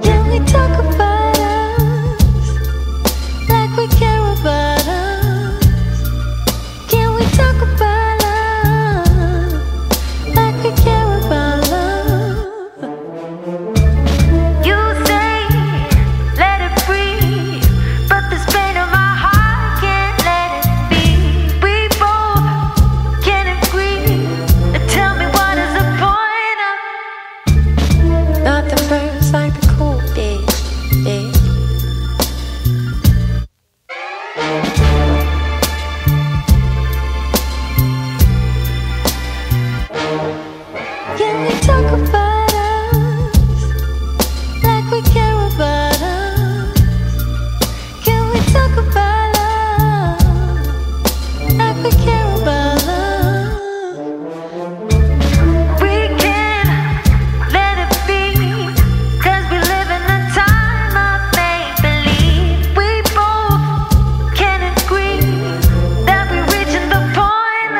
Can we talk about reaching the time of faith. Believe we both can agree that we reach the point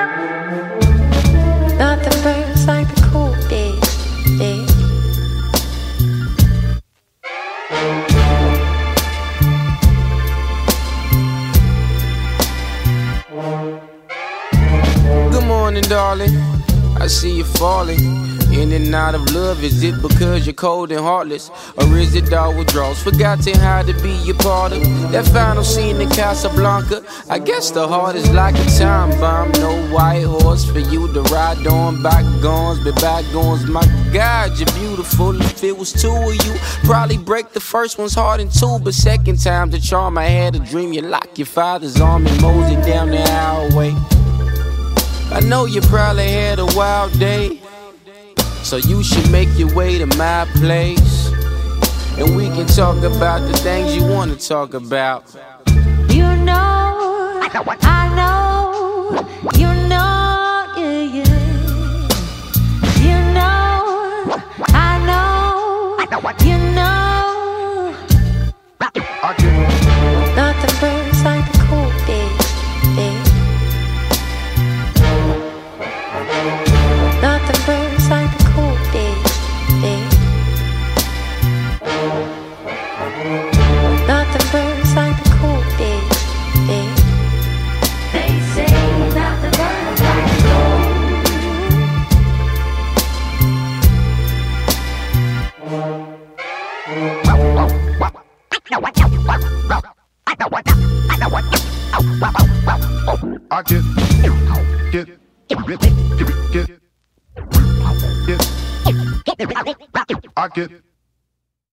morning, darling. I see you falling. In and out of love, is it because you're cold and heartless? Or is it all withdrawals? Forgotten how to be a part of that final scene in Casablanca. I guess the heart is like a time bomb. No white horse for you to ride on. Bygones, be bygones. My God, you're beautiful. If it was two of you, probably break the first one's heart in two. But second time, the charm I had a dream. You lock your father's arm and mosey down the alleyway. I know you probably had a wild day. So you should make your way to my place. And we can talk about the things you wanna talk about. You know, I know, you know, yeah, yeah. You know, I know, you know. Nothing I get, get, get, get, get, get, I get.